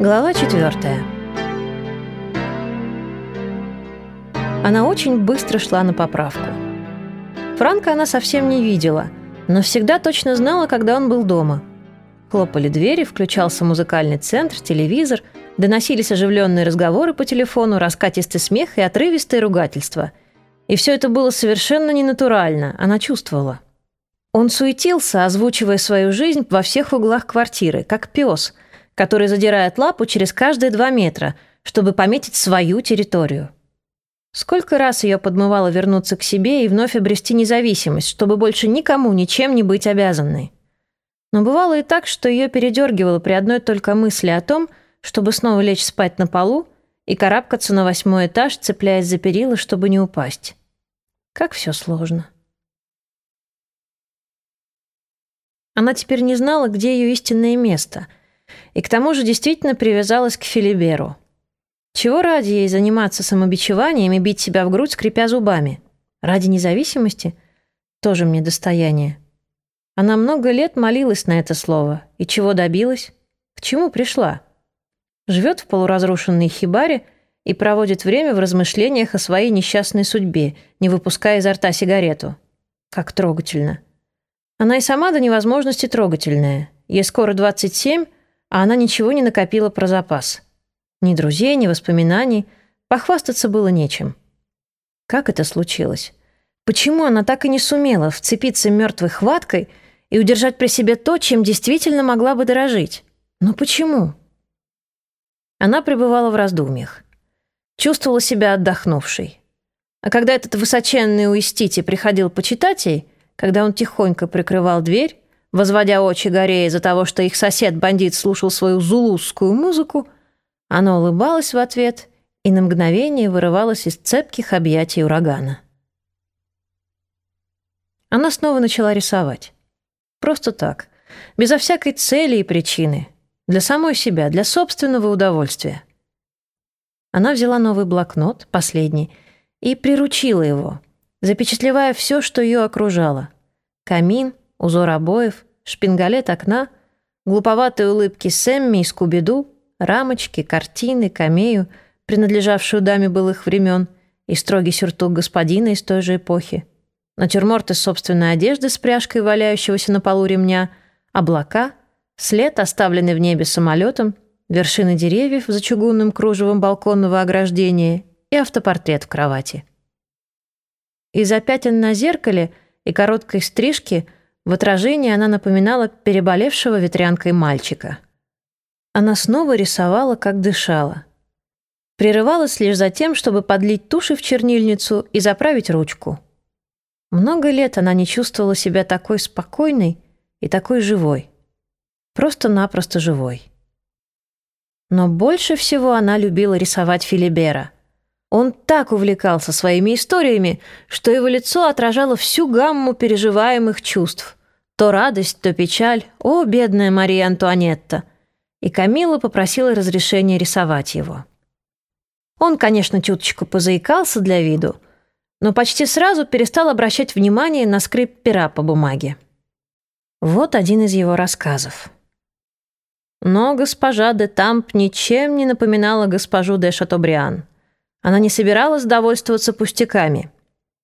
Глава четвертая. Она очень быстро шла на поправку. Франка она совсем не видела, но всегда точно знала, когда он был дома. Хлопали двери, включался музыкальный центр, телевизор, доносились оживленные разговоры по телефону, раскатистый смех и отрывистые ругательства. И все это было совершенно ненатурально, она чувствовала. Он суетился, озвучивая свою жизнь во всех углах квартиры, как пес – который задирает лапу через каждые два метра, чтобы пометить свою территорию. Сколько раз ее подмывало вернуться к себе и вновь обрести независимость, чтобы больше никому ничем не быть обязанной. Но бывало и так, что ее передергивало при одной только мысли о том, чтобы снова лечь спать на полу и карабкаться на восьмой этаж, цепляясь за перила, чтобы не упасть. Как все сложно. Она теперь не знала, где ее истинное место — и к тому же действительно привязалась к Филиберу. Чего ради ей заниматься самобичеванием и бить себя в грудь, скрипя зубами? Ради независимости? Тоже мне достояние. Она много лет молилась на это слово. И чего добилась? К чему пришла? Живет в полуразрушенной хибаре и проводит время в размышлениях о своей несчастной судьбе, не выпуская изо рта сигарету. Как трогательно. Она и сама до невозможности трогательная. Ей скоро 27, а она ничего не накопила про запас. Ни друзей, ни воспоминаний. Похвастаться было нечем. Как это случилось? Почему она так и не сумела вцепиться мертвой хваткой и удержать при себе то, чем действительно могла бы дорожить? Но почему? Она пребывала в раздумьях. Чувствовала себя отдохнувшей. А когда этот высоченный уистите приходил почитать ей, когда он тихонько прикрывал дверь, возводя очи горе из-за того, что их сосед-бандит слушал свою зулузскую музыку, она улыбалась в ответ и на мгновение вырывалась из цепких объятий урагана. Она снова начала рисовать. Просто так, безо всякой цели и причины, для самой себя, для собственного удовольствия. Она взяла новый блокнот, последний, и приручила его, запечатлевая все, что ее окружало. Камин, узор обоев, шпингалет окна, глуповатые улыбки Сэмми и Скуби-Ду, рамочки, картины, камею, принадлежавшую даме былых времен, и строгий сюртук господина из той же эпохи, натюрморт из собственной одежды с пряжкой валяющегося на полу ремня, облака, след, оставленный в небе самолетом, вершины деревьев за чугунным кружевом балконного ограждения и автопортрет в кровати. Из-за пятен на зеркале и короткой стрижки – в отражении она напоминала переболевшего ветрянкой мальчика. Она снова рисовала, как дышала. Прерывалась лишь за тем, чтобы подлить туши в чернильницу и заправить ручку. Много лет она не чувствовала себя такой спокойной и такой живой. Просто-напросто живой. Но больше всего она любила рисовать Филибера — он так увлекался своими историями, что его лицо отражало всю гамму переживаемых чувств. То радость, то печаль. О, бедная Мария Антуанетта! И Камила попросила разрешения рисовать его. Он, конечно, чуточку позаикался для виду, но почти сразу перестал обращать внимание на скрип пера по бумаге. Вот один из его рассказов. Но госпожа де Тамп ничем не напоминала госпожу де Шатобриан. Она не собиралась довольствоваться пустяками.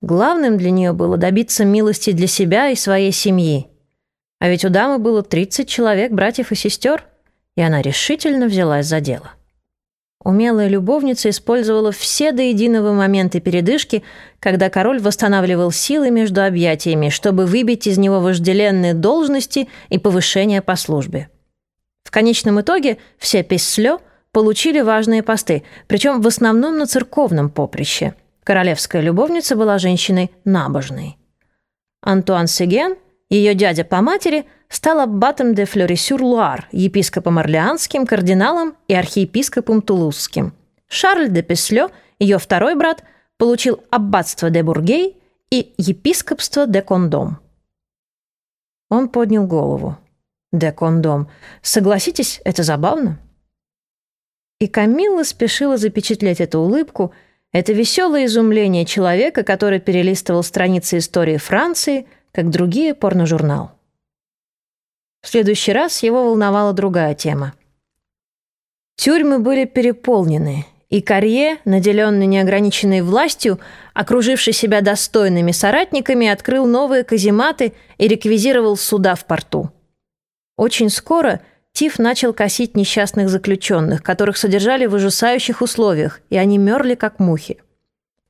Главным для нее было добиться милости для себя и своей семьи. А ведь у дамы было 30 человек, братьев и сестер, и она решительно взялась за дело. Умелая любовница использовала все до единого моменты передышки, когда король восстанавливал силы между объятиями, чтобы выбить из него вожделенные должности и повышение по службе. В конечном итоге все песлё получили важные посты, причем в основном на церковном поприще. Королевская любовница была женщиной набожной. Антуан Сеген, ее дядя по матери, стал аббатом де Флорисюр-Луар, епископом Орлеанским, кардиналом и архиепископом Тулузским. Шарль де Песлё, ее второй брат, получил аббатство де Бургей и епископство де Кондом. Он поднял голову. Де Кондом. Согласитесь, это забавно. И Камилла спешила запечатлеть эту улыбку, это веселое изумление человека, который перелистывал страницы истории Франции, как другие порножурнал. В следующий раз его волновала другая тема. Тюрьмы были переполнены, и Карье, наделенный неограниченной властью, окруживший себя достойными соратниками, открыл новые казематы и реквизировал суда в порту. Очень скоро Тиф начал косить несчастных заключенных, которых содержали в ужасающих условиях, и они мерли как мухи.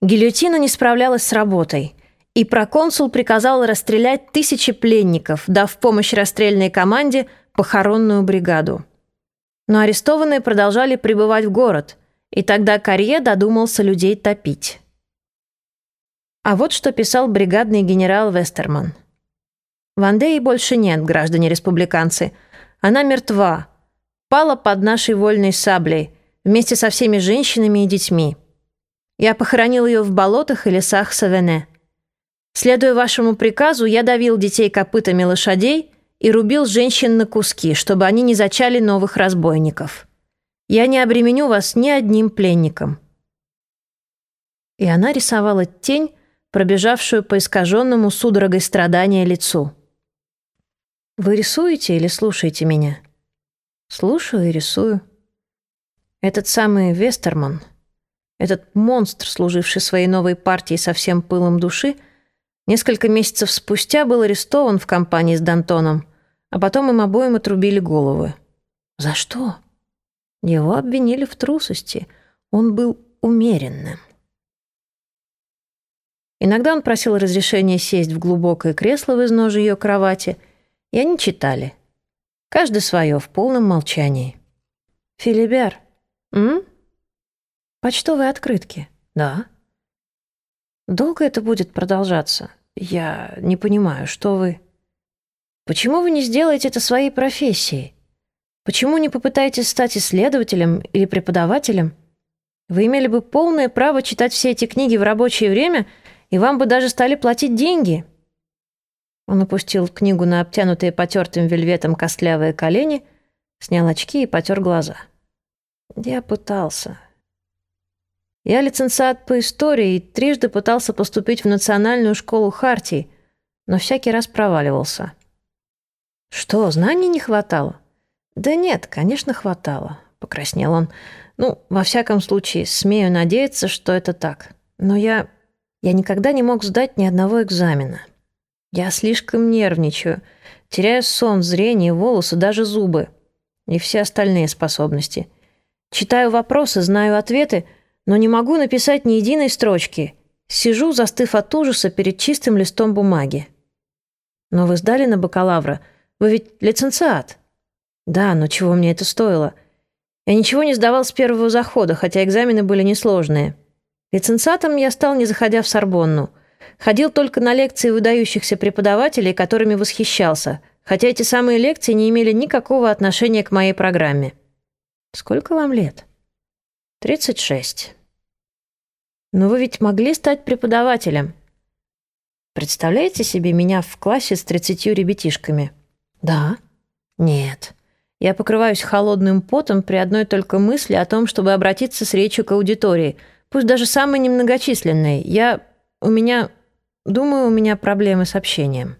Гильотина не справлялась с работой, и проконсул приказал расстрелять тысячи пленников, дав помощь расстрельной команде похоронную бригаду. Но арестованные продолжали пребывать в город, и тогда Карье додумался людей топить. А вот что писал бригадный генерал Вестерман. «Вандеи больше нет, граждане-республиканцы. Она мертва. Пала под нашей вольной саблей, вместе со всеми женщинами и детьми. Я похоронил ее в болотах и лесах Савене. Следуя вашему приказу, я давил детей копытами лошадей и рубил женщин на куски, чтобы они не зачали новых разбойников. Я не обременю вас ни одним пленником». И она рисовала тень, пробежавшую по искаженному судорогой страдания лицу. «Вы рисуете или слушаете меня?» «Слушаю и рисую». Этот самый Вестерман, этот монстр, служивший своей новой партии со всем пылом души, несколько месяцев спустя был арестован в компании с Дантоном, а потом им обоим отрубили головы. За что? Его обвинили в трусости. Он был умеренным. Иногда он просил разрешения сесть в глубокое кресло в изножье ее кровати, и они читали. Каждый свое, в полном молчании. «Филибер, м? Почтовые открытки?» «Да». «Долго это будет продолжаться? Я не понимаю, что вы...» «Почему вы не сделаете это своей профессией? Почему не попытаетесь стать исследователем или преподавателем? Вы имели бы полное право читать все эти книги в рабочее время, и вам бы даже стали платить деньги». Он опустил книгу на обтянутые потертым вельветом костлявые колени, снял очки и потер глаза. «Я пытался. Я лицензиат по истории и трижды пытался поступить в Национальную школу Хартии, но всякий раз проваливался». «Что, знаний не хватало?» «Да нет, конечно, хватало», — покраснел он. «Ну, во всяком случае, смею надеяться, что это так. Но я... я никогда не мог сдать ни одного экзамена. Я слишком нервничаю, теряю сон, зрение, волосы, даже зубы. И все остальные способности. Читаю вопросы, знаю ответы, но не могу написать ни единой строчки. Сижу, застыв от ужаса перед чистым листом бумаги. Но вы сдали на бакалавра. Вы ведь лиценциат. Да, но чего мне это стоило? Я ничего не сдавал с первого захода, хотя экзамены были несложные. Лиценциатом я стал, не заходя в Сорбонну. Ходил только на лекции выдающихся преподавателей, которыми восхищался, хотя эти самые лекции не имели никакого отношения к моей программе. Сколько вам лет? 36. Но вы ведь могли стать преподавателем. Представляете себе меня в классе с 30 ребятишками? Да. Нет. Я покрываюсь холодным потом при одной только мысли о том, чтобы обратиться с речью к аудитории, пусть даже самой немногочисленной. Я... у меня... думаю, у меня проблемы с общением.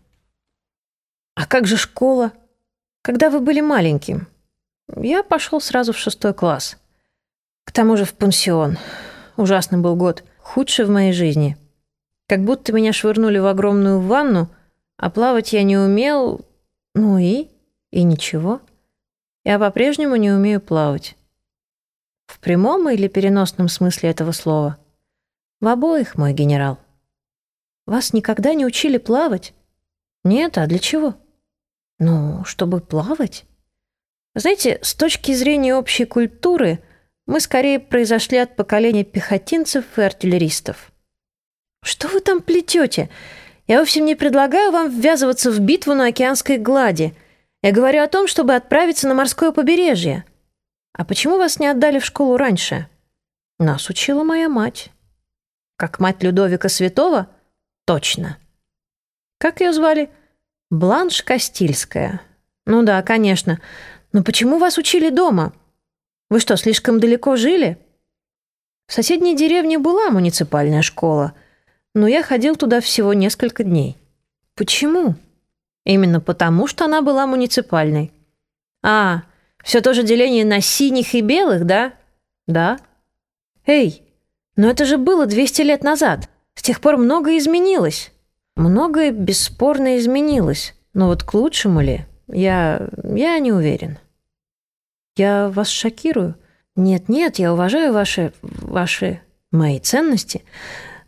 А как же школа? Когда вы были маленьким? Я пошел сразу в шестой класс. К тому же в пансион. Ужасный был год. Худший в моей жизни. Как будто меня швырнули в огромную ванну, а плавать я не умел. Ну и? И ничего. Я по-прежнему не умею плавать. В прямом или переносном смысле этого слова? В обоих, мой генерал. Вас никогда не учили плавать? Нет, а для чего? Ну, чтобы плавать. Знаете, с точки зрения общей культуры, мы скорее произошли от поколения пехотинцев и артиллеристов. Что вы там плетете? Я вовсе не предлагаю вам ввязываться в битву на океанской глади — я говорю о том, чтобы отправиться на морское побережье. А почему вас не отдали в школу раньше? Нас учила моя мать. Как мать Людовика Святого? Точно. Как ее звали? Бланш Кастильская. Ну да, конечно. Но почему вас учили дома? Вы что, слишком далеко жили? В соседней деревне была муниципальная школа, но я ходил туда всего несколько дней. Почему? Именно потому, что она была муниципальной. А, Все то же деление на синих и белых, да? Да. Эй, но это же было 200 лет назад. С тех пор многое изменилось. Многое бесспорно изменилось. Но вот к лучшему ли? Я... я не уверен. Я вас шокирую? Нет-нет, я уважаю ваши... ваши... мои ценности.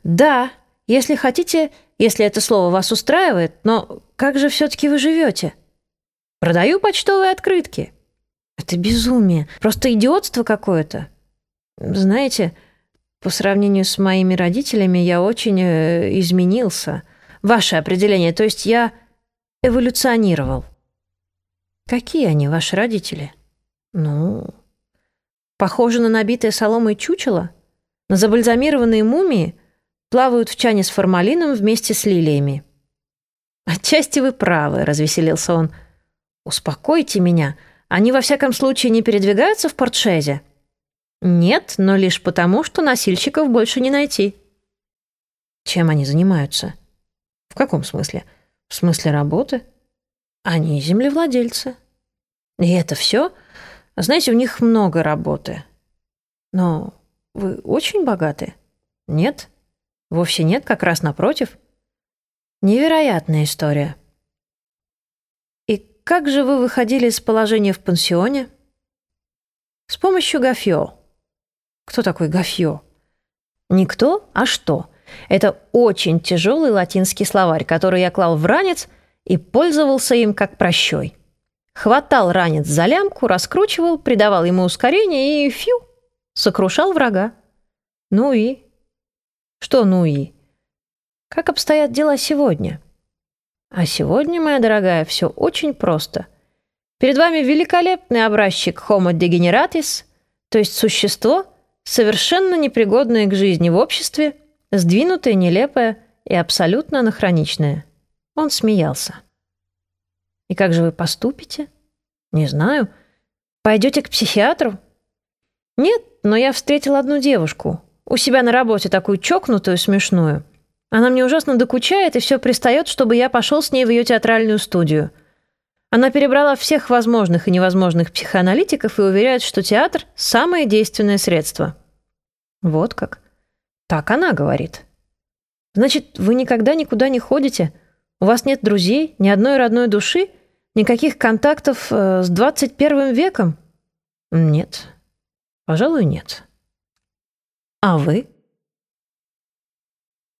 Да, если хотите, если это слово вас устраивает, но как же все-таки вы живете? Продаю почтовые открытки. Это безумие, просто идиотство какое-то. Знаете, по сравнению с моими родителями я очень э, изменился. Ваше определение, то есть я эволюционировал. Какие они, ваши родители? Ну, похожи на набитое соломой чучело, на забальзамированные мумии, плавают в чане с формалином вместе с лилиями. «Отчасти вы правы», — развеселился он. «Успокойте меня. Они, во всяком случае, не передвигаются в портшезе?» «Нет, но лишь потому, что носильщиков больше не найти». «Чем они занимаются?» «В каком смысле?» «В смысле работы?» «Они землевладельцы». «И это все? Знаете, у них много работы». «Но вы очень богаты?» «Нет?» «Вовсе нет, как раз напротив». «Невероятная история». «И как же вы выходили из положения в пансионе?» «С помощью Гафьо». Кто такой Гафьо? Никто, а что? Это очень тяжелый латинский словарь, который я клал в ранец и пользовался им как прощой. Хватал ранец за лямку, раскручивал, придавал ему ускорение и фью, сокрушал врага. Ну и? Что ну и? Как обстоят дела сегодня? А сегодня, моя дорогая, все очень просто. Перед вами великолепный образчик Homo degeneratis, то есть существо — совершенно непригодное к жизни в обществе, сдвинутое, нелепое и абсолютно анахроничное. Он смеялся. «И как же вы поступите?» «Не знаю. Пойдете к психиатру?» «Нет, но я встретил одну девушку. У себя на работе такую чокнутую, смешную. Она мне ужасно докучает и все пристает, чтобы я пошел с ней в ее театральную студию. Она перебрала всех возможных и невозможных психоаналитиков и уверяет, что театр – самое действенное средство. Вот как. Так она говорит. Значит, вы никогда никуда не ходите? У вас нет друзей, ни одной родной души? Никаких контактов э, с 21 веком? Нет. Пожалуй, нет. А вы?